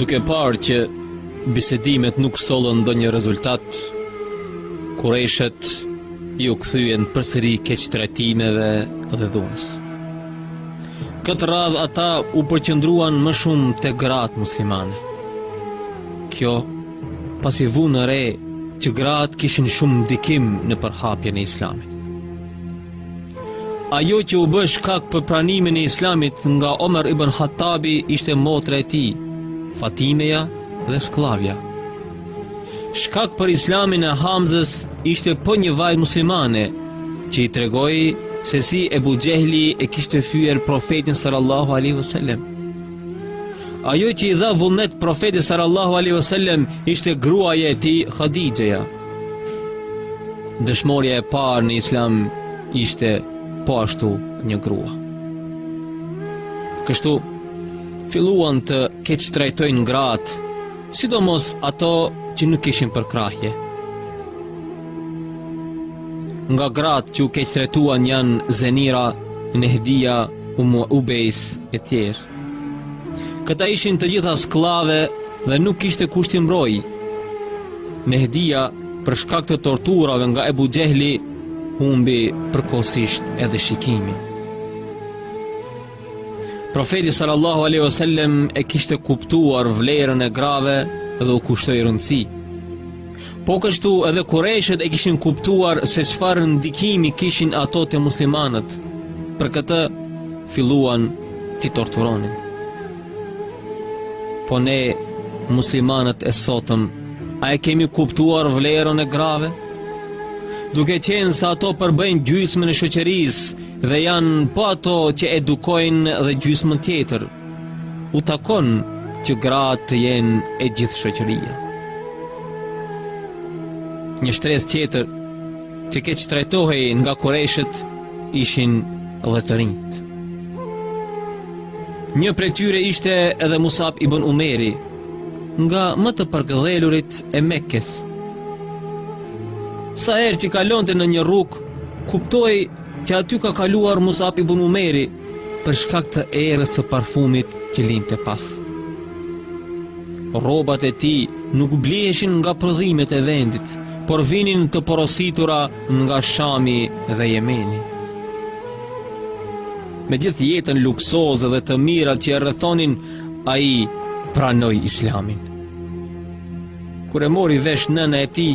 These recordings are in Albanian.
Duke parë që bisedimet nuk sollën ndonjë rezultat, kurejshët iu kthyen përsëri keqtrajtimeve dhe dhunës. Këtë radhë ata u përqendruan më shumë te gratë muslimane. Kjo Pasi vunë re që gratë kishin shumë ndikim në përhapjen e islamit. Ajo që u bë shkak për pranimin e islamit nga Omer ibn Hatabi ishte motra e tij, Fatimeja dhe skllavja. Shkak për islamin e Hamzës ishte po një vajzë muslimane që i tregoi se si Ebu Xhehli e kishte fyer profetin sallallahu alaihi wasallam. Ajo që i dha vullnet profetit sallallahu alaihi wasallam ishte gruaja e tij Hadixheja. Dëshmorja e parë në Islam ishte po ashtu një grua. Kështu filluan të keqtrajtojnë gratë, sidomos ato që nuk kishin përkrahje. Nga gratë që u keqtrajtuan janë Zenira, Nehdia, Umu Ubejs e të tjerë. Këta ishin të gjitha skllave dhe nuk kishte kush t'i mbrojë. Nehdia për shkak të torturave nga Ebu Xhehli humbi përkohësisht edhe shikimin. Profeti sallallahu alejhi wasallam e kishte kuptuar vlerën e grave dhe u kushtoi rëndësi. Po kështu edhe kurejshët e kishin kuptuar se çfarë ndikimi kishin ato te muslimanët, për këtë filluan t'i torturonin. Po ne, muslimanët e sotëm, a e kemi kuptuar vlerën e grave? Duke qenë se ato përbëjnë gjysmën e shoqërisë dhe janë po ato që edukojnë dhe gjysmën tjetër, U takon që gratë të jenë e gjithë shoqëria. Një shtresë tjetër që keqtrajtohej nga kurejshët ishin dhe të rinjtë. Një prej tyre ishte edhe Musab ibn Umeri, nga më të përkëdhelurit e Mekës. Sa herë që kalonte në një rrugë, kuptohej që aty ka kaluar Musab ibn Umeri, për shkak të erës së parfumit që linte pas. Rrobat e tij nuk bliheshin nga prodhimet e vendit, por vinin të porositura nga Shami dhe Jemeni. Me gjithë jetën luksoze dhe të mirat që e rrethonin, ai pranoi Islamin. Kur e mori vesh nëna e tij,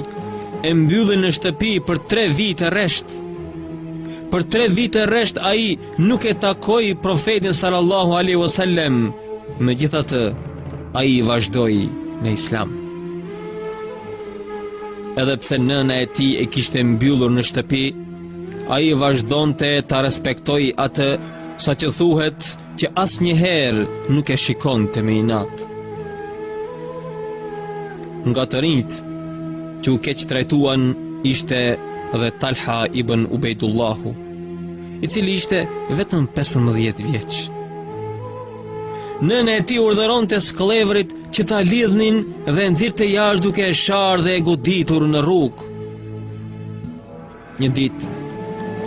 e mbylli në shtëpi për 3 vite rresht. Për 3 vite rresht ai nuk e takoi profetin sallallahu alaihi wasallam. Megjithatë, ai vazhdoi në Islam. Edhe pse nëna e tij e kishte mbyllur në shtëpi, ai vazhdonte ta respektojë atë, saqë thuhet Që asnjëherë nuk e shikonte me inat Nga të rinjtë Që u keqtrajtuan ishte dhe Talha ibn Ubejdullahu I cili ishte vetëm 15 vjeç Nëna e tij urdhëronte skllevërit që ta lidhnin dhe e nxirrte jashtë duke e sharë dhe e goditur në rrugë Një ditë,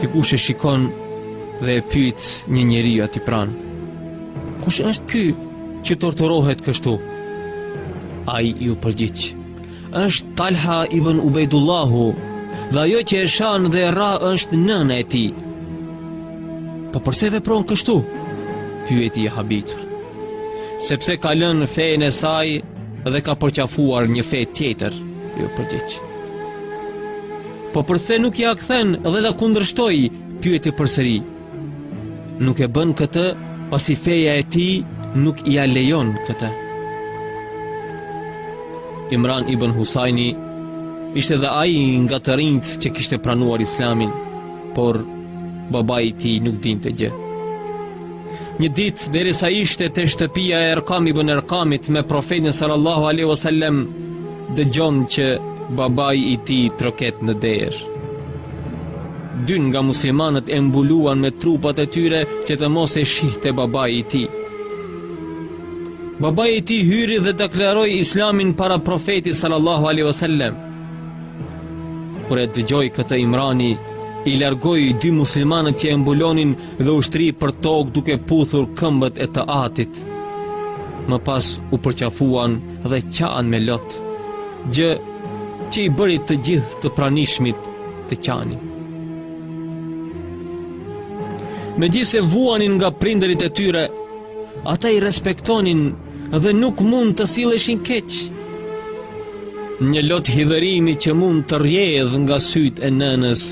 dikush e shikon dhe e pyet një njeri aty pranë. Kush është ky që torturohet kështu? Ai iu përgjigj. Është Talha ibn Ubejdullahu dhe ajo që e shan dhe e rreh është nëna e tij. Po përse vepron kështu? Pyeti i habitur. Sepse ka lënë fenë e saj dhe ka përqafuar një fe tjetër, iu përgjigj. Po përse nuk ia kthen dhe ta kundërshtojë, pyeti përsëri. Nuk e bën këtë, pasi feja e tij nuk ia lejon këtë. Imran ibn Husajni ishte dhe ai nga të rinjtë që kishte pranuar islamin, por babai i tij nuk dinte gjë. Një ditë derisa ishte te shtëpia e Erkam ibn Erkamit me Profetin sallallahu alaihi wasallam, dëgjon që babai i tij troket në derë. Dy nga muslimanët e mbuluan me trupat e tyre që të mos e shihte babai i tij. Babai i tij hyri dhe deklaroi Islamin para Profetit sallallahu alaihi wasallam. Kur e dëgjoi këtë Imrani, i largoi dy muslimanët që e mbulonin dhe u shtri për tokë duke puthur këmbët e të atit. Më pas u përqafuan dhe qanë me lot, gjë që i bëri të gjithë të pranishmit të qanin. Megjithëse vuanin nga prindërit e tyre, ata i respektonin dhe nuk mund të silleshin keq. Një lot hidhërimi që mund të rrjedhë nga sytë e nënës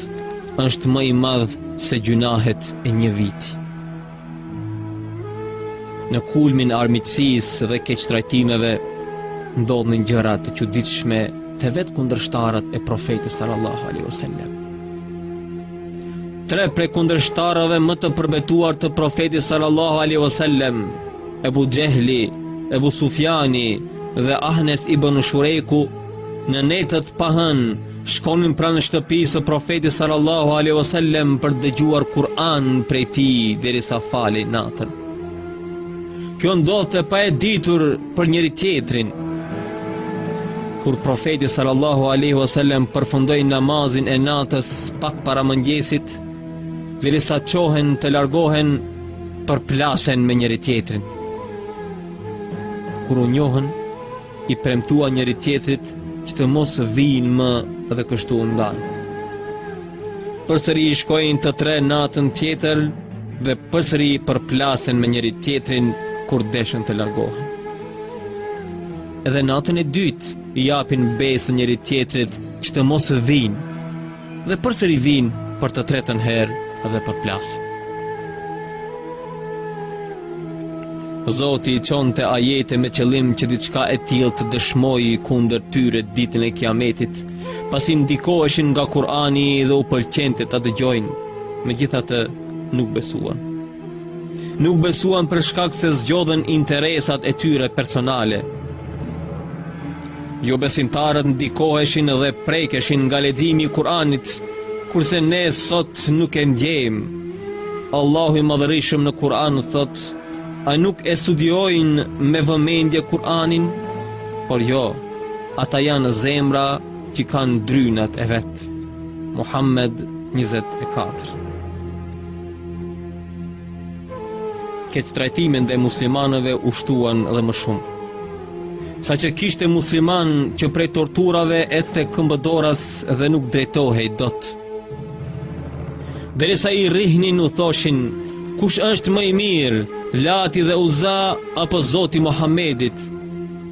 është më i madh se gjynahet e një viti. Në kulmin e armiqësisë dhe keqtrajtimeve ndodhnin gjëra të çuditshme te vetë kundërshtarët e profetit sallallahu alaihi wasallam. Tre prej kundërshtarëve më të përbetuar të profetit sallallahu alaihi wasallam Ebu Xhehli, Ebu Sufjani dhe Ahnes ibën Shurejku, në netët pa hënë, shkonin pranë shtëpisë së profetit sallallahu aleyhu a sellem për dëgjuar Kur'an prej tij derisa falej natën. Kjo ndodhte pa e ditur për njëri tjetrin. Kur profeti sallallahu aleyhu a sellem përfundoi namazin e natës pak para mëngjesit, derisa çohen të largohen, Përplasen me njëri tjetrin. Kur u njohën, i premtuan njëri tjetrit që të mos vijnë më dhe kështu u ndanë. Përsëri shkojnë të tre natën tjetër dhe përsëri përplasen me njëri tjetrin kur deshën të largohen. Edhe natën e dytë i japin besën njëri tjetrit që të mos vijnë Dhe përsëri vijnë për të tretën herë dhe përplasen. Zoti i çonte atje me qëllim që diçka e tillë të dëshmojë kundër tyre ditën e kiametit, pasi ndikoheshin nga Kurani dhe u pëlqente ta dëgjojnë, megjithatë nuk besuan. Nuk besuan për shkak se zgjodhën interesat e tyre personale. Jobesimtarët ndikoheshin dhe prekeshin nga leximi i Kuranit, kurse ne sot nuk e ndjejmë. Allahu i Madhërishëm në Kur'an thotë: "A nuk e studiojnë me vëmendje Kur'anin?" Por jo, ata janë zemra që kanë drynat e vet. Muhammed 24 Keqtrajtimet ndaj muslimanëve u shtuan dhe më shumë. Saqë kishte muslimanë që prej torturave ecte këmbëdoras dhe nuk drejtohej dot. Derisa i rrihnin u thoshin, kush është më i mirë, Lati dhe Uza apo Zoti i Muhammedit?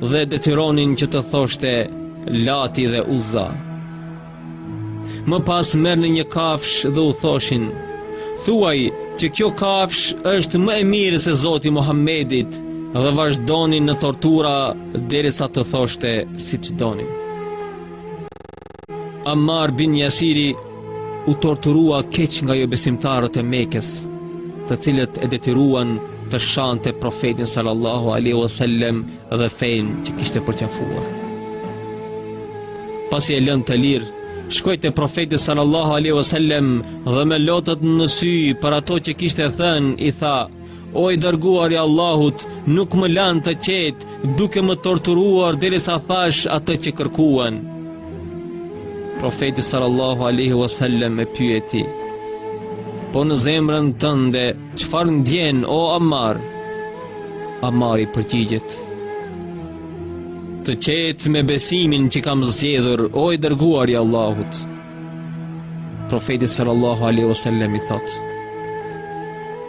Dhe e detyronin që të thoshte Lati dhe Uza. Më pas merrnin një kafshë dhe u thoshin, thuaj që kjo kafshë është më e mirë se Zoti i Muhammedit dhe vazhdonin në tortura derisa të thoshte siç donin. Ammar bin Jasiri u torturua keq nga jobesimtarët e Mekës, të cilët e detyruan të shante profetin sallallahu aleyhu a dhe fenë që kishte përqafuar. Pasi e lënë të lirë, shkoi te profeti sallallahu alaihi wasallam dhe me lotët në sy për ato që kishte thënë i tha: O i dërguar i Allahut, nuk më lanë të qetë, duke më torturuar derisa thashë atë që kërkuan. Profeti sallallahu alaihi wasallam e pyeti: Po në zemrën tënde Çfarë ndjen o Ammar? Ammari përgjigjet. Të qetë me besimin që kam zgjedhur o i dërguar i Allahut. Profeti sallallahu alaihi wasallam i thotë: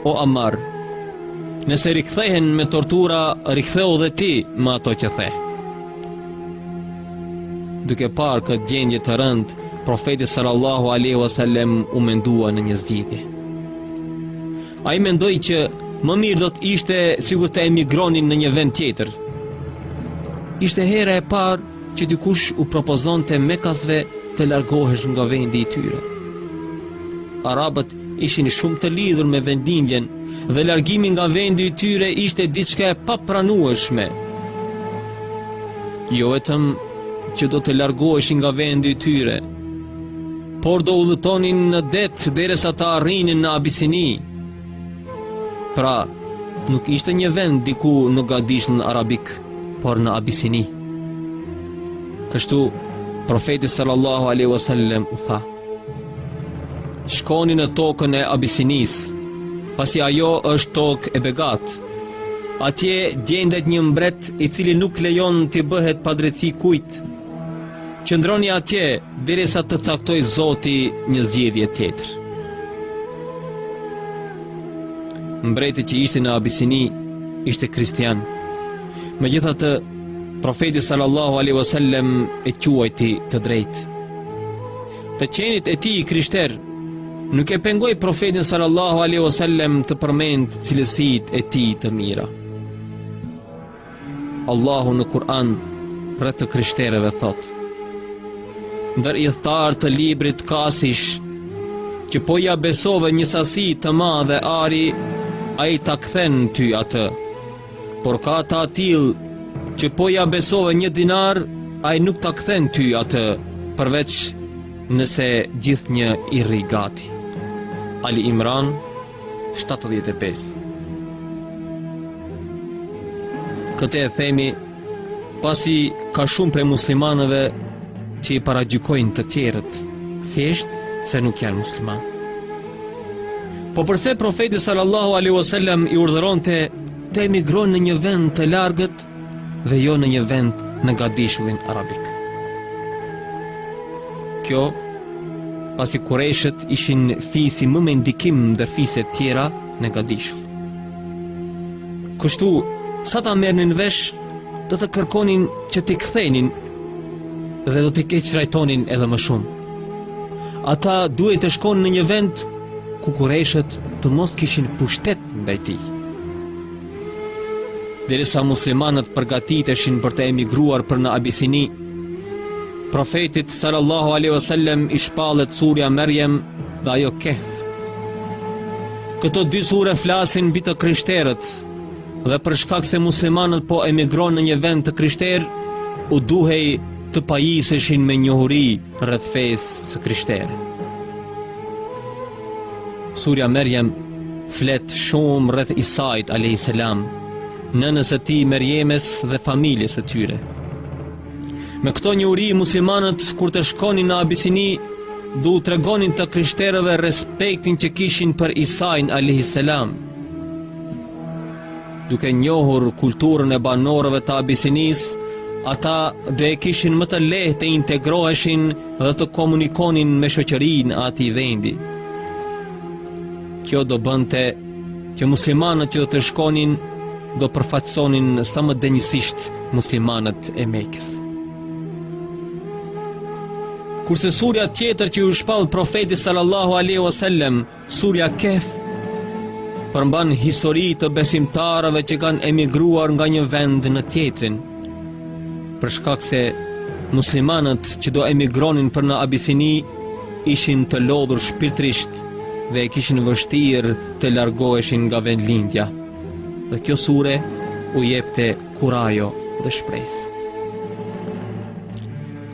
O Ammar, nëse rikthehen me tortura, rikthehu dhe ti me ato që the. Duke parë këtë gjendje të rëndë, profeti sallallahu alaihi wasallam u mendua në një zgjidhje. Ai mendoi që më mirë do të ishte sikur të emigronin në një vend tjetër. Ishte hera e parë që dikush u propozonte mekasve të largohesh nga vendi i tyre. Arabët ishin shumë të lidhur me vendlindjen dhe largimi nga vendi i tyre ishte diçka e papranueshme. Jo vetëm që do të largoheshin nga vendi i tyre, Por do udhëtonin në det derisa të arrinin në Abisini. Pra, nuk ishte një vend diku në gadishullin arabik, por në Abisini. Kështu, profeti sallallahu alaihi wasallam u tha: Shkoni në tokën e Abisinisë, pasi ajo është tokë e begatë. Atje gjendet një mbret i cili nuk lejon t'i bëhet padrejtësi kujt, Qëndroni atje derisa të caktojë Zoti një zgjidhje tjetër. Mbreti që ishte në Abisini ishte kristian. Megjithatë profeti sallallahu alaihi wasallam e quajti të drejtë. Të qenit e tij krishterë nuk e pengoi profetin sallallahu alaihi wasallam të përmendë cilësitë e tij të mira. Allahu në Kur'an rreth të krishterëve thotë: Ndër ithtarë të librit ka asish që po ia besove një sasi të madhe ari, ai ta kthen ty atë. Por ka të atillë që po ia besove një dinar, ai nuk ta kthen ty atë, përveç nëse gjithnjë i rri gati. Ali Imran shtatëdhjetë e pesë. Këtë e themi pasi ka shumë prej muslimanëve që i paragjykojnë të tjerët thjesht se nuk janë muslimanë. Po përse profeti sallallahu alaihi wasallam i urdhëronte të emigrojnë në një vend të largët dhe jo në një vend në gadishullin arabik. Kjo, pasi kureshët ishin fisi më me ndikim ndër fiset e tjera në gadishull. Kështu, sa ta merrnin vesh, do të kërkonin që t'i kthenin dhe do t'i keqtrajtonin edhe më shumë. Ata duhej të shkonin në një vend ku kureshët të mos kishin pushtet ndaj tij. Derisa muslimanët përgatiteshin për të emigruar për në Abisini, profetit sallallahu alaihi wasallam i shpallet surja Merjem dhe ajo Kehf. Këto dy sure flasin mbi të krishterët dhe për shkak se muslimanët po emigronin në një vend të krishterë, u duhej të pajiseshin me njohuri rreth fesë së krishterë. Surja Merjem flet shumë rreth Isait alayhis salam, nënës së tij Merjemes dhe familjes së tyre. Me këto njohuri muslimanët kur të shkonin në Abisini do t'u tregonin të krishterëve respektin që kishin për Isain alayhis salam. Duke njohur kulturën e banorëve të Abisinisë, ata do e kishin më të lehtë të integroheshin dhe të komunikonin me shoqërinë e atij vendi. Kjo do bënte që muslimanët që do të shkonin do përfaqësonin sa më denjësisht muslimanët e Mekës. Kurse surja tjetër që iu shpall profetit sallallahu alaihi wasallam Surja Kehf përmban histori të besimtarëve që kanë emigruar nga një vend në tjetrin. Për shkak se muslimanët që do emigronin për në Abisini ishin të lodhur shpirtërisht dhe e kishin vështirë të largoheshin nga vendlindja. Dhe kjo sure u jepte kurajo dhe shpresë.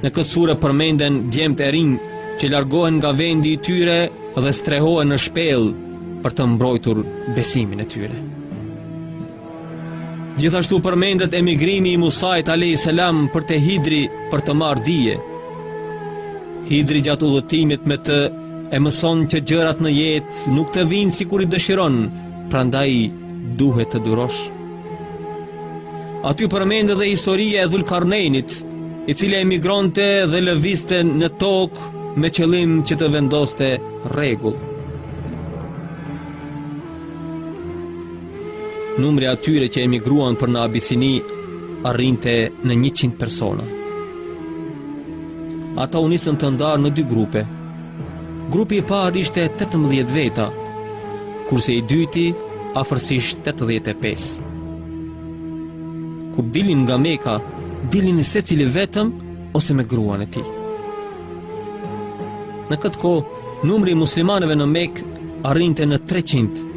Në këtë sure përmenden djemt e rinj që largohen nga vendi i tyre dhe strehohen në shpellë për të mbrojtur besimin e tyre. Gjithashtu përmendet emigrimi i Musait alayhis salam për te Hidri për të marrë dije. Hidri gjatë udhëtimit me të e mëson që gjërat në jetë nuk të vijnë sikur i dëshiron, prandaj duhet të durosh. Aty përmendet dhe historia e Dhulkarnejnit, i cili emigronte dhe lëviste në tokë me qëllim që të vendoste rregull. Numri i atyre që emigruan për në Abisini arrinte në 100 persona. Ata u nisën të ndarë në dy grupe, Grupi i parë ishte 18 veta, kurse i dyti afërsisht 85. Kur dilin nga Meka, dilin secili vetëm ose me gruan e tij. Në këtë kohë, numri i muslimanëve në Mekë arrinte në 300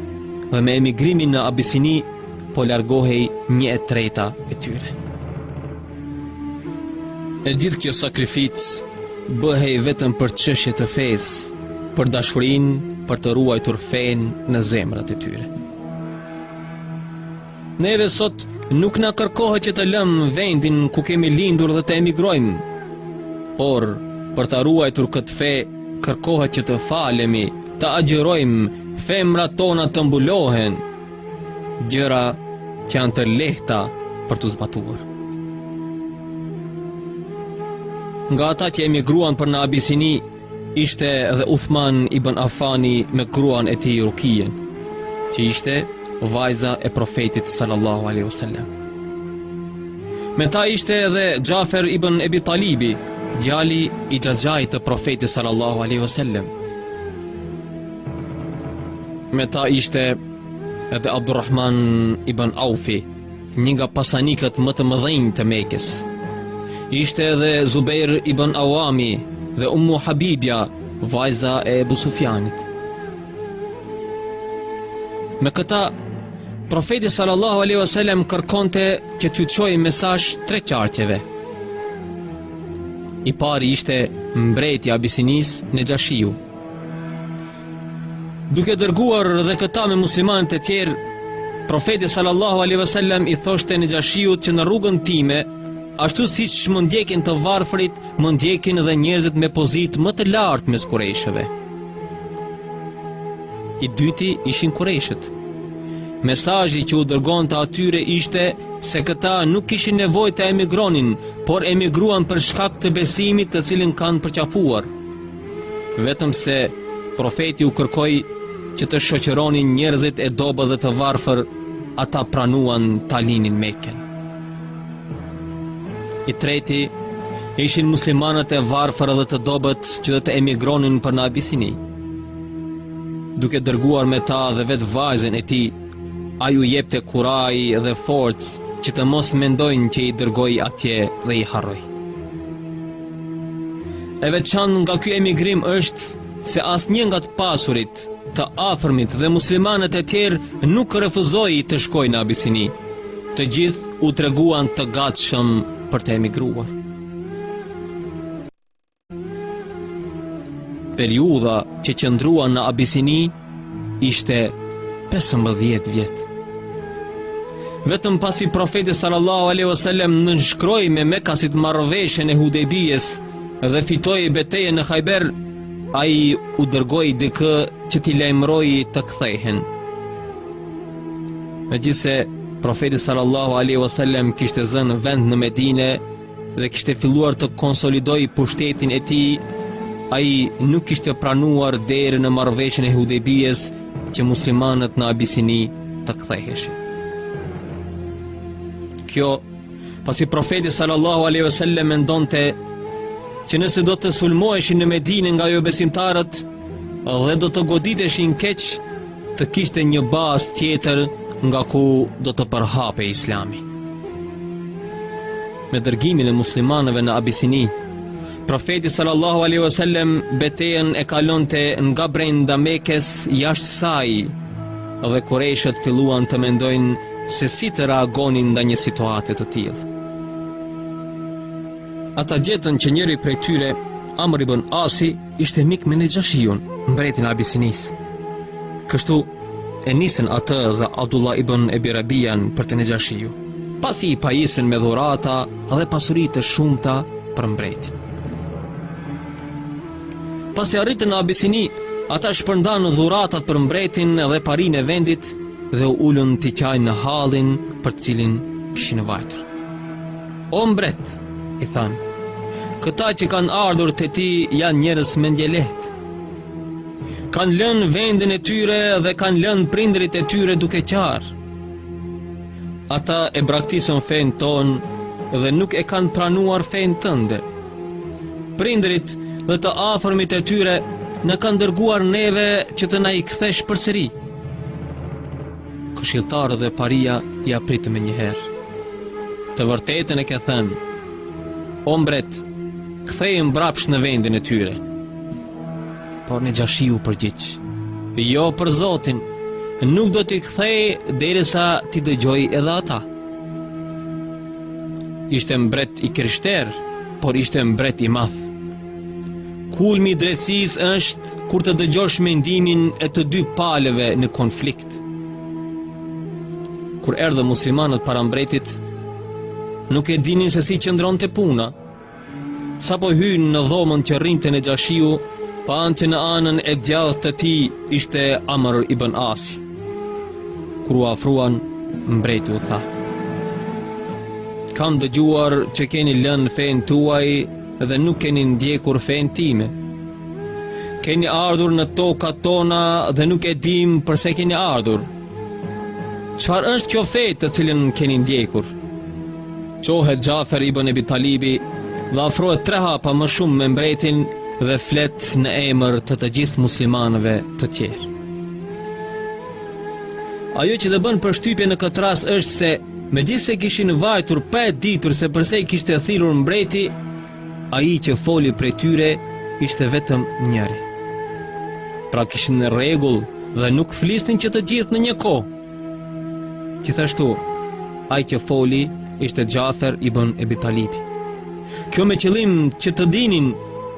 dhe me emigrimin në Abisini po largohej një e treta e tyre. E gjithë kjo sakrificë bëhej vetëm për çështje të fesë, për dashurinë për të ruajtur fenë në zemrat e tyre. Neve sot nuk na kërkohet që të lëmë vendin ku kemi lindur dhe të emigrojmë, por për ta ruajtur këtë fe kërkohet që të falemi, të agjërojmë, femrat tona të mbulohen, Gjëra që janë të lehta për t'u zbatuar. Nga ata që emigruan për në Abisini, ishte edhe Uthman ibn Afani me gruan e tij Rukien, që ishte vajza e profetit sallallahu alaihi wasallam. Me ta ishte edhe Xhafer ibn Ebi Talibi, djali i xhaxhait të profetit sallallahu alaihi wasallam. Me ta ishte edhe Abdurrahman ibn Aufi, një nga pasanikët më të mëdhenj të Mekës. Ishte edhe Zubejr ibn Auami dhe Ummu Habibja, vajza e Ebu Sufjanit. Me këta Profeti sallallahu alaihi wasallam kërkonte që t'ju çojë mesazh tre qarqeve. I pari ishte mbreti i Abisinisë Nexhashiu. Duke dërguar dhe këta me muslimanët e tjerë, profeti sallallahu alaihi wasallam i thoshte Nexhashiut që në rrugën time, ashtu siç më ndjekin të varfrit, më ndjekin dhe njerëzit me pozitë më të lartë mes kurejshëve. I dyti ishin kurejshët. Mesazhi që u dërgonte atyre ishte se këta nuk kishin nevojë të emigronin, por emigruan për shkak të besimit të cilin kanë përqafuar. Vetëm se profeti u kërkoi që të shoqëronin njerëzit e dobët dhe të varfër, ata pranuan ta linin Mekën. I treti ishin muslimanët e varfër dhe të dobët që do të emigronin për në Abisini. Duke dërguar me ta dhe vetë vajzën e tij, ai u jepte kurajë dhe forcë që të mos mendojnë që i dërgoi atje dhe i harroi. E veçantë nga ky emigrim është se asnjë nga të pasurit, të afërmit dhe muslimanët e tjerë nuk refuzoi të shkojë në Abisini. Të gjithë u treguan të gatshëm për të emigruar. Periudha që qëndruan në Abisini ishte 15 vjet. Vetëm pasi profeti sallallahu alejhi wasallam nënshkroi me Mekasit marrëveshjen e Hudejbijes dhe fitoi betejën në Hajber, ai u dërgoi dikë që t'i lajmërojë të kthehen. Megjithëse profeti sallallahu alejhi wasallam kishte zënë vend në Medinë, dhe kishte filluar të konsolidojë pushtetin e tij, ai nuk kishte pranuar deri në marrëveshjen e Hudejbijes që muslimanët në Abisini të ktheheshin. Kjo, pasi profeti sallallahu alejhi wasallam mendonte që nëse do të sulmoheshin në Medinë nga jobesimtarët dhe do të goditeshin keq të kishte një bazë tjetër nga ku do të përhapej islami. Me dërgimin e muslimanëve në Abisini, profeti sallallahu alaihi wasallam betejën e kalonte nga brenda Mekës jashtë saj dhe kurejshët filluan të mendojnë se si të reagonin ndaj një situate të tillë. Ata gjetën që njëri prej tyre, Amr ibn Asi, Ishte mik me Nexhashiun, mbretin e Abisinisë. Kështu e nisën atë dhe Abdullah ibn Ebi Rabian për te Nexhashiu, pasi i pajisën me dhurata dhe pasuri të shumta për mbretin. Pasi arritën në Abisini, ata shpërndanë dhuratat për mbretin dhe parinë e vendit dhe u ulën t'i qajnë hallin për të cilin kishin vajtur. O mbret, i thanë, këta që kanë ardhur te ti janë njerëz mendjelehtë. Kanë lënë vendin e tyre dhe kanë lënë prindërit e tyre duke qarë. Ata e braktisën fenë tonë dhe nuk e kanë pranuar fenë tënde. Prindërit dhe të afërmit e tyre na kanë dërguar neve që të na i kthesh përsëri. Këshilltarët dhe paria ia pritën menjëherë. Të vërtetën e ke thënë. O mbret, ktheji mbrapsht në vendin e tyre. Por Nexhashiu u përgjigj. Jo për Zotin, nuk do t'i kthej derisa t'i dëgjoj edhe ata. Ishte mbret i krishterë, por ishte mbret i madh. Kulmi i drejtësisë është kur të dëgjosh mendimin e të dyja palëve në konflikt. Kur erdhën muslimanët para mbretit, nuk e dinin se si qëndronte puna. Sapo hynë në dhomën që rrinë të në gjashiu, panë që në anën e djathtë të tij ishte Amr ibn Asi. Kur u afruan, mbreti u tha. Kam dëgjuar që keni lënë fenë tuaj dhe nuk keni ndjekur fenë time. Keni ardhur në tokat tona dhe nuk e dimë përse keni ardhur. Çfarë është kjo fe të cilën keni ndjekur? Çohet Xhafer ibn Ebi Talibi, dhe afrohet tre hapa më shumë me mbretin dhe flet në emër të të gjithë muslimanëve të tjerë. Ajo që të bën përshtypje në këtë rast është se megjithëse kishin vajtur pa e ditur se përse i kishte thirrur mbreti, ai që foli prej tyre ishte vetëm njëri. Pra kishin rregull dhe nuk flisnin që të gjithë në një kohë. Gjithashtu, ai që foli ishte Xhafer ibn Ebi Talibi. Kjo me qëllim që të dinin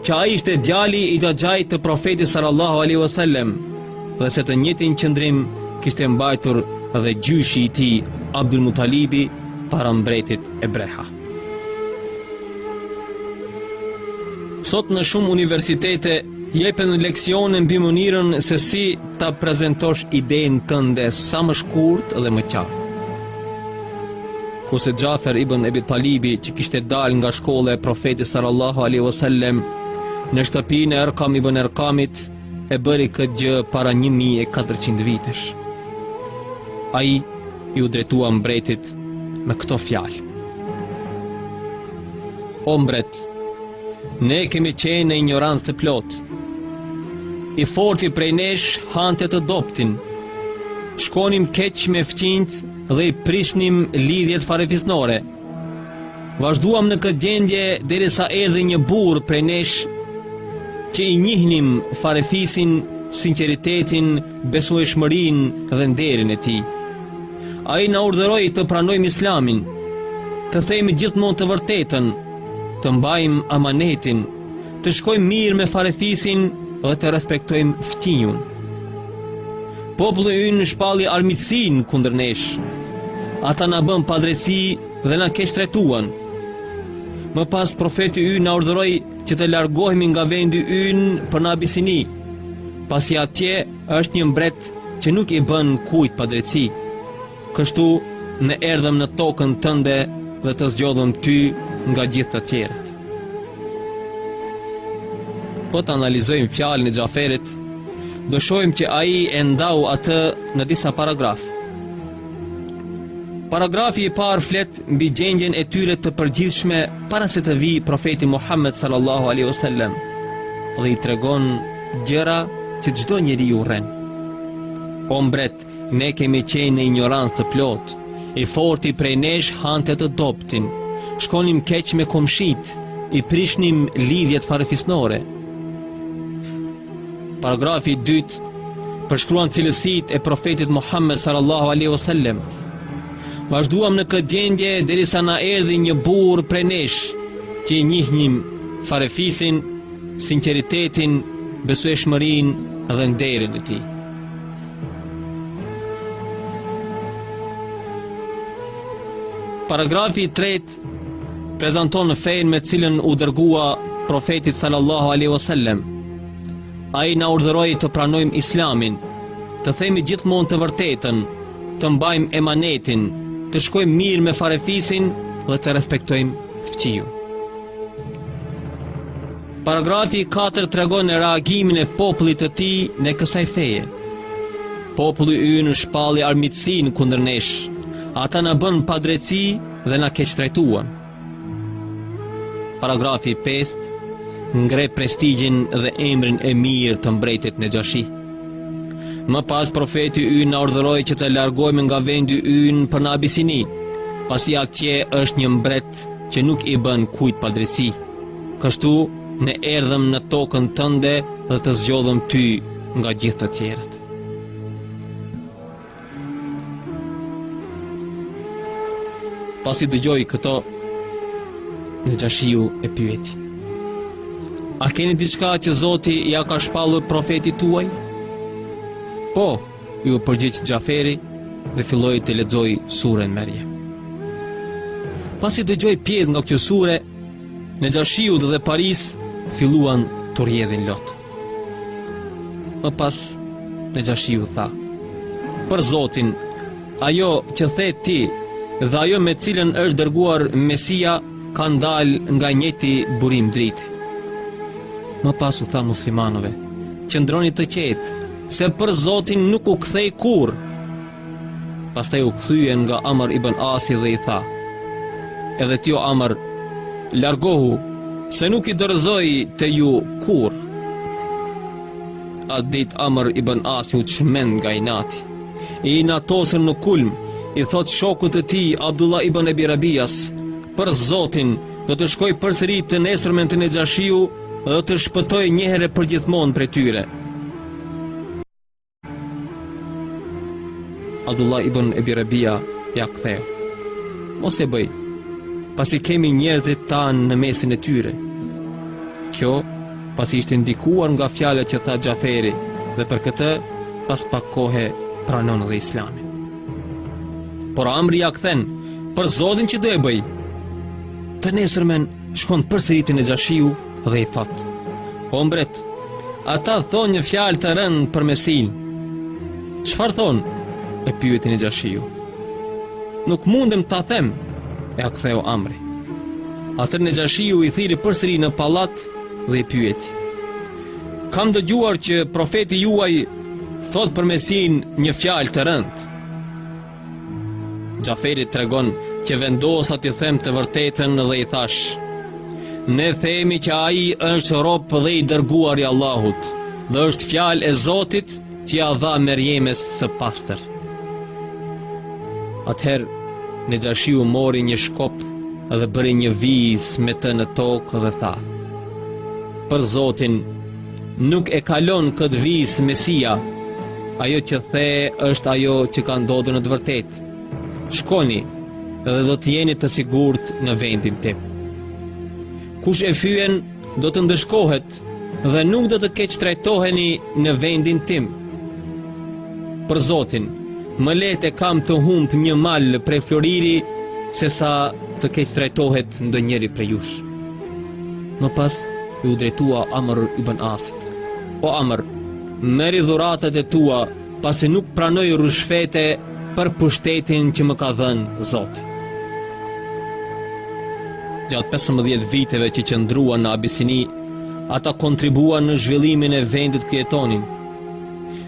që ai ishte djali i xhaxhait të Profetit sallallahu alaihi wasallam dhe se të njëjtin qëndrim kishte mbajtur dhe gjyshi i tij Abdul Mutalibi para mbretit Ebreha. Sot në shumë universitete jepen leksione mbi mënyrën se si ta prezentosh idenë tënde sa më shkurt dhe më qartë. Kurse Xhafer ibn Ebi Talibi që kishte dalë nga shkolla e Profetit sallallahu alaihi wasallam në shtëpinë e Erkam ibn Erkamit, e bëri këtë gjë para 1400 vitesh. Ai iu drejtua mbretit me këto fjalë. O mbret, ne kemi qenë në injorancë të plotë. I forti prej nesh hante të dobtin. Shkonim keq me fqinjtë dhe i prishnim lidhjet farefisnore. Vazhduam në këtë gjendje derisa erdhi një burrë prej nesh që i njihnim farefisin, sinqeritetin, besueshmërinë dhe nderin e tij. Ai na urdhëroi të pranojmë islamin, të themi gjithmonë të vërtetën, të mbajmë amanetin, të shkojmë mirë me farefisin dhe të respektojmë fqinjin. Populli ynë shpalli armiqësinë kundër nesh. Ata na bënë padrejtësi dhe na keqtrajtuan. Më pas profeti ynë na urdhëroi që të largohemi nga vendi ynë për në Abisini, pasi atje është një mbret që nuk i bën kujt padrejtësi. Kështu ne erdhëm në tokën tënde dhe të zgjodhëm ty nga gjithë të tjerët. Po të analizojmë fjalën e Xhaferit, do shohim që ai e ndau atë në disa paragrafë. Paragrafi i parë flet mbi gjendjen e tyre të përgjithshme para se të vijë profeti Muhammed sallallahu alaihi wasallam dhe i tregon gjëra që çdo njeri urren. O mbret, Ne kemi qenë në injorancë të plotë. I forti prej nesh hante të dobëtin. Shkonim keq me komshitë, i prishnim lidhjet farefisnore. Paragrafi i dytë përshkruan cilësitë e profetit Muhammed sallallahu alaihi wasallam. Vazhduam në këtë gjendje derisa na erdhi një burrë prej nesh, që i njihnim farefisin, sinqeritetin, besueshmërinë dhe nderin e tij. Paragrafi i tretë prezanton fenë me cilën u dërgua profeti sallallahu alaihi wasallam. Ai na urdhëroi të pranojmë Islamin, të themi gjithmonë të vërtetën, të mbajmë emanetin, të shkojmë mirë me farefisin dhe të respektojmë fqinjin. Paragrafi i katër tregon reagimin e popullit të tij ndaj kësaj feje. Populli ynë shpalli armiqësinë kundër nesh. Ata na bënë padrejtësi dhe na keqtrajtuan. Paragrafi 5 ngre prestigjin dhe emrin e mirë të mbretit Nexhashi. Më pas profeti ynë na urdhëroi që të largohemi nga vendi ynë për në Abisini, pasi atje është një mbret që nuk i bën kujt padrejtësi. Kështu ne erdhëm në tokën tënde dhe të zgjodhëm ty nga gjithë të tjerët. Pasi dëgjoi këto, Nexhashiu e pyeti. A keni diçka që Zoti ia ka shpallur profetit tuaj? Po, Iu përgjigj Xhaferi dhe filloi të lexojë suren Merjem. Pasi dëgjoi pjesë nga kjo sure, Nexhashiut dhe parisë filluan t'u rrjedhin lot. Më pas Nexhashiu tha: "Për Zotin, ajo që the ti dhe ajo me cilën është dërguar Mesia kanë dalë nga i njëjti burim drite." Më pas u tha muslimanëve: "Qëndroni të qetë, Se për Zotin nuk ua kthej kurrë. Pastaj u kthye nga Amr ibn Asi dhe i tha: Edhe ti o Amr, largohu se nuk i dorëzoj te ju kurrë. Atë ditë Amr ibn Asi u çmend nga inati. I inatosur në kulm, i thotë shokut të tij Abdullah ibn Ebi Rabias: Për Zotin, do të shkoj përsëri të nesërmen te Nexhashiu Dhe të shpëtoj njëherë e përgjithmonë prej tyre. Abdullah ibn Ebi Rabia ia ktheu. Mos e bëj, pasi kemi njerëzit tanë në mesin e tyre. Kjo, pasi ishte ndikuar nga fjalët që tha Xhaferi, dhe për këtë, pas pak kohë pranon dhe islamin. Por Amri ia kthen, për Zotin që do e bëj, të nesërmen Shkon përsëri te Nexhashiu dhe i thotë: O mbret, ata thonë një fjalë të rëndë për Mesinë. Çfarë thonë? e pyeti Nexhashiu. Nuk mundem ta them, ia ktheu Amri. Atëherë Nexhashiu i thirri përsëri në pallat dhe i pyeti. Kam dëgjuar që profeti juaj thotë për Mesinë një fjalë të rëndë. Xhaferi tregon që vendosa t'i them të vërtetën dhe i thashë: Ne themi që ai është rob dhe i dërguar i Allahut, dhe është fjala e Zotit që ia dha Merjemes së pastër. Atëherë Nexhashiu mori një shkop dhe bëri një vizë me të në tokë dhe tha: Për Zotin Nuk e kalon këtë vizë Mesia. Ajo që the është ajo që ka ndodhur në të vërtetë. Shkoni dhe do të jeni të sigurt në vendin tim. Kush ju fyen do të ndëshkohet dhe nuk do të keqtrajtoheni në vendin tim. Për Zotin, më lehtë e kam të humb një mal prej floriri sesa të keqtrajtohet ndonjëri prej jush. Më pas iu drejtua Amr ibn Asit. O Amr, merri dhuratat e tua, pasi nuk pranoj rushfete për pushtetin që më ka dhënë Zoti. Gjatë 15 viteve që qëndruan në Abisini, ata kontribuan në zhvillimin e vendit ku jetonin.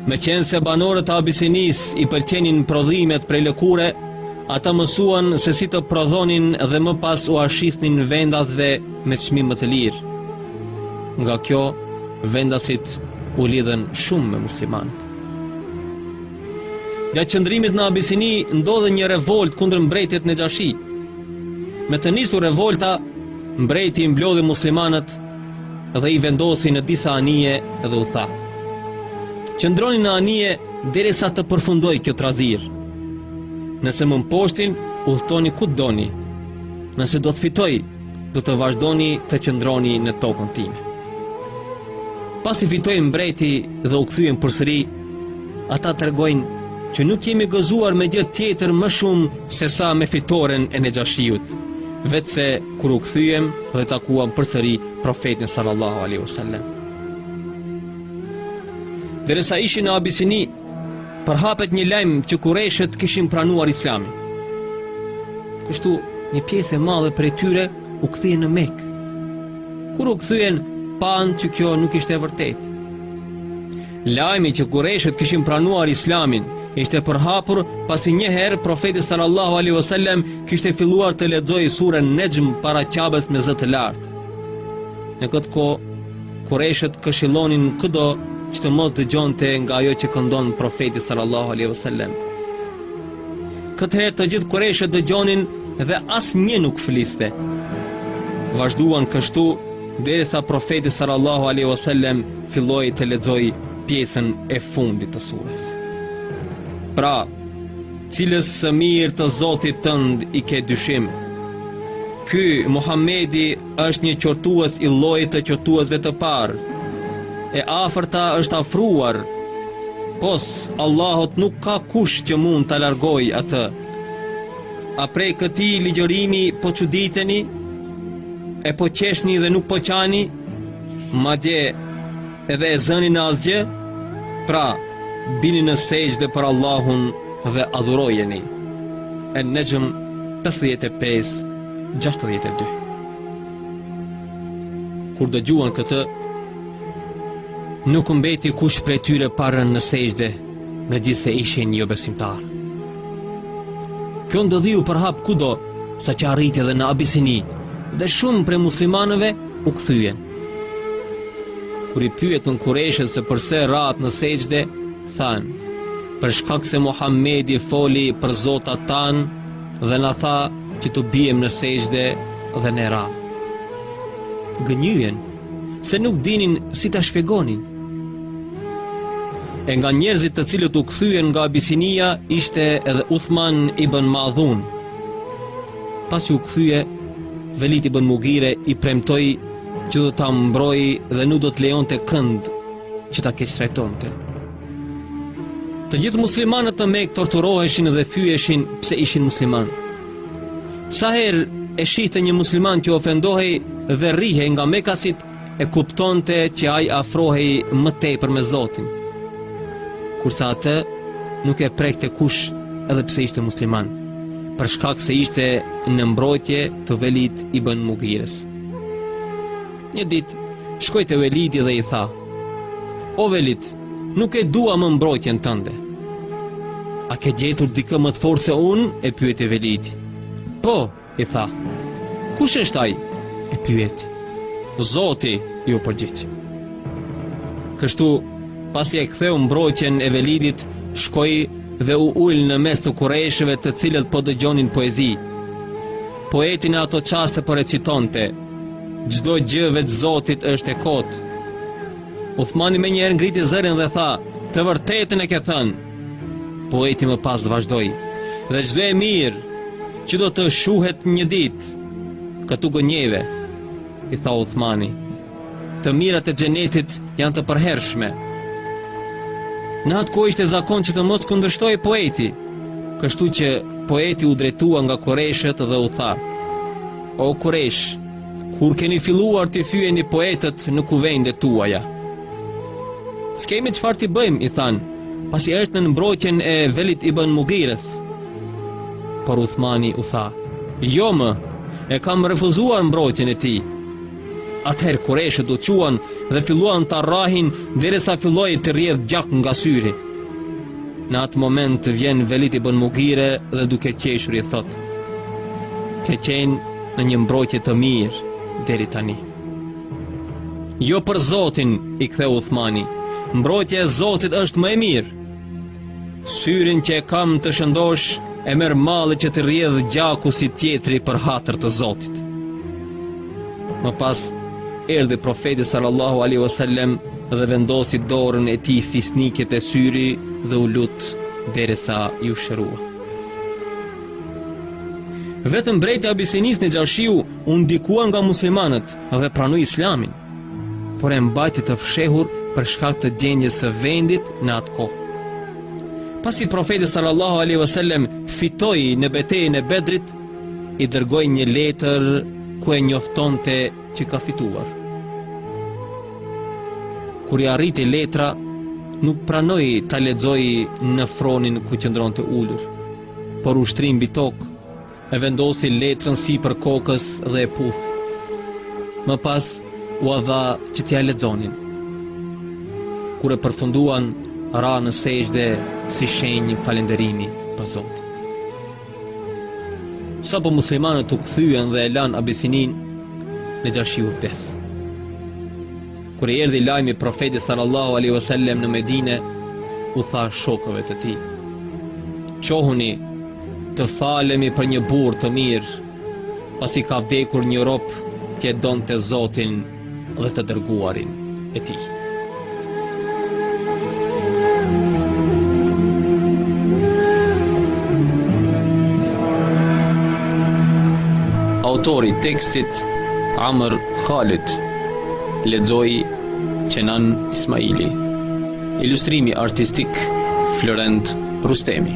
Meqenëse banorët e Abisinisë i pëlqenin prodhimet prej lëkure, ata mësuan se si t'i prodhonin dhe më pas ua shisnin vendasve me çmim më të lirë. Nga kjo, vendasit u lidhën shumë me muslimanët. Gjatë qëndrimit në Abisini ndodhi një revoltë kundër mbretit Nexhashi. Me të nisur revolta, mbreti i mblodhi muslimanët dhe i vendosi në disa anije dhe u tha. Qëndroni në anije derisa të përfundojë kjo trazirë. Nëse më mposhtin, udhëtoni ku të doni. Nëse do të fitoj, Do të vazhdoni të qëndroni në tokën time. Pasi fitoi mbreti dhe u kthyem përsëri, ata tregojnë që nuk jemi gëzuar me gjë tjetër më shumë sesa me fitoren e Nexhashiut, veçse kur u kthyem dhe takuam përsëri profetin sallallahu alaihi wasallam. Derisa ishin në Abisini, Përhapet një lajm që kurejshët kishin pranuar islamin. Kështu, një pjesë e madhe prej tyre u kthyen në Mekë. Kur u kthyen, panë që kjo nuk ishte e vërtetë. Lajmi që kurejshët kishin pranuar islamin, ishte përhapur pasi një herë profeti sallallahu alaihi wasallam kishte filluar të lexojë suren Nexhm para Qabes me zë të lartë. Në këtë kohë, Kurejshët këshillonin këdo që të mos dëgjonte nga ajo që këndon profeti sallallahu alaihi wasallam. Këtë herë të gjithë kurejshët dëgjonin dhe asnjë nuk fliste. Vazhduan kështu derisa profeti sallallahu alaihi wasallam filloi të lexojë pjesën e fundit të sures. Pra, cilës së mirë të Zotit tënd i ke dyshim? Ky Muhamedi Është një qortues i llojit të qortuesve të parë. E afërta është afruar. Pos Allahut nuk ka kush që mund ta largojë atë. A prej këtij ligjërimi po çuditeni? E po qeshni dhe nuk po qani? Madje edhe e zëni në asgjë? Pra, bini në sexhde për Allahun dhe adhurojeni. En-Nexhm 55 gjashtëdhjetë e dy Kur dëgjuan këtë, nuk mbeti kush prej tyre pa rënë në sexhde, megjithëse ishin jobesimtarë. Kjo ndodhi u përhap kudo, saqë arriti edhe në Abisini, dhe shumë prej muslimanëve u kthyen. Kur i pyetën kurejshët se përse ratë në sexhde, thanë, për shkak se Muhamedi foli për zotat tanë, Dhe na tha që të biem në sexhde dhe ne ramë. Gënjyen, se nuk dinin si ta shpjegonin. E nga njerëzit të cilët u kthyen nga Abisinia ishte edhe Uthman ibn Madhun. Pasi u kthye, Velid ibn Mugire i premtoi që do ta mbrojë dhe nuk do të lejonte kënd që ta keqtrajtonte. Të gjithë muslimanët në Mekë torturoheshin dhe fyheshin pse ishin musliman. Sa herë e shihte një musliman që ofendohej dhe rrihej nga Mekasit, e kuptonte që ai afrohej më tepër me Zotin. Kurse atë nuk e prekte kush edhe pse ishte musliman, për shkak se ishte në mbrojtje të Velid ibn Mughirës. Një ditë shkoi te Velidi dhe i tha: O Velid, nuk e dua më mbrojtjen tënde. A ke gjetur dikë më të fortë se unë? e pyeti Velidi. Po, i tha. Kush është ai? e pyeti. Zoti, iu përgjigj. Kështu, pasi e ktheu mbrojtjen e Velidit, shkoi dhe u ul në mes të kurejshëve të cilët po dëgjonin poezi. Poeti në ato çaste po recitonte, Çdo gjë veç Zotit është e kotë. Uthmani menjëherë ngriti zërin dhe tha, të vërtetën e ke thënë. Poeti më pas vazhdoi, dhe çdo e mirë, që do të shuhet një ditë, këtu gënjeve, i tha Uthmani. Të mirat e xhenetit janë të përhershme. Në atë kohë ishte zakon që të mos kundërshtohej poeti, kështu që poeti u drejtua nga kurejshët dhe u tha, O Kurejsh, kur keni filluar t'i fyeni poetët në kuvendet tuaja? S'kemi çfarë t'i bëjmë, i thanë, pasi është nën mbrojtjen e Velid ibn Mugirës. Por Uthmani u tha, jo më, e kam refuzuar mbrojtjen e tij. Atëherë kurejshët u çuan dhe filluan ta rrahin derisa filloi t'i rrjedhë gjak nga syri. Në atë moment vjen Velid ibn Mughire dhe duke qeshur i thotë: "Ke qenë në një mbrojtje të mirë deri tani." Jo për Zotin, i ktheu Uthmani. Mbrojtja e Zotit është më e mirë. Syrin që e kam të shëndoshë e merr malli që t'i rrjedhë gjaku si tjetri për hatër të Zotit. Më pas, erdhi profeti sallallahu alaihi wasallam dhe vendosi dorën e tij fisnike te syri dhe u lut derisa iu shërua. Vetë mbreti i Abisinisë Nexhashiu u ndikua nga muslimanët dhe pranoi islamin. por e mbajti të fshehur për shkak të gjendjes së vendit në atë kohë. Pasi profeti sallallahu alaihi wasallam fitoi në betejën e Bedrit, i dërgoi një letër ku e njoftonte që ka fituar. Kur i arriti letra, nuk pranoi ta lexojë në fronin ku qëndronte ulur, por u shtri mbi tokë E vendosi letrën sipër kokës dhe e puth. Më pas ua dha që t'ia lexonin. Kur e përfunduan, ra në sexhde si shenjë falënderimi për Zotin. Sapo muslimanët u kthyen dhe e lanë Abisininë, Nexhashiu vdes. Kur i erdhi lajmi profetit sallallahu alaihi wasallam në Medine, u tha shokëve të tij: Çohuni Të falemi për një burrë të mirë, pasi ka vdekur një rob që e donte Zotin dhe të dërguarin e tij. Autori i tekstit Amr Halid, lexoi Qenan Ismaili. Ilustrimi artistik Florent Rustemi.